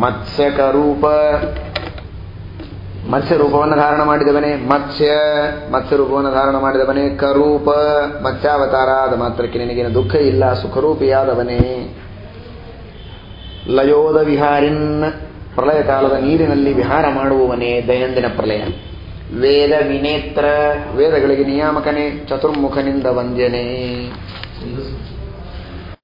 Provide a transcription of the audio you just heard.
ಮತ್ಸ್ಯಕರೂಪ. ಮತ್ಸ್ಯ ರೂಪವನ್ನು ಧಾರಣ ಮಾಡಿದವನೇ ಮತ್ಸ್ಯ ಮತ್ಸ್ಯ ರೂಪವನ್ನು ಧಾರಣ ಮಾಡಿದವನೇ ಕರೂಪ. ಮತ್ಸ್ಯಾವತಾರ ಆದ ಮಾತ್ರಕ್ಕೆ ನಿನಗೇನು ದುಃಖ ಇಲ್ಲ, ಸುಖರೂಪಿಯಾದವನೇ. ಲಯೋದ ವಿಹಾರಿನ್ ಪ್ರಳಯ ಕಾಲದ ನೀರಿನಲ್ಲಿ ವಿಹಾರ ಮಾಡುವವನೇ ದೈನಂದಿನ ಪ್ರಲಯ ವೇದ ವಿನೇತ್ರ, ವೇದಗಳಿಗೆ ನಿಯಾಮಕನೇ, ಚತುರ್ಮುಖನಿಂದ ವಂದ್ಯನೇ.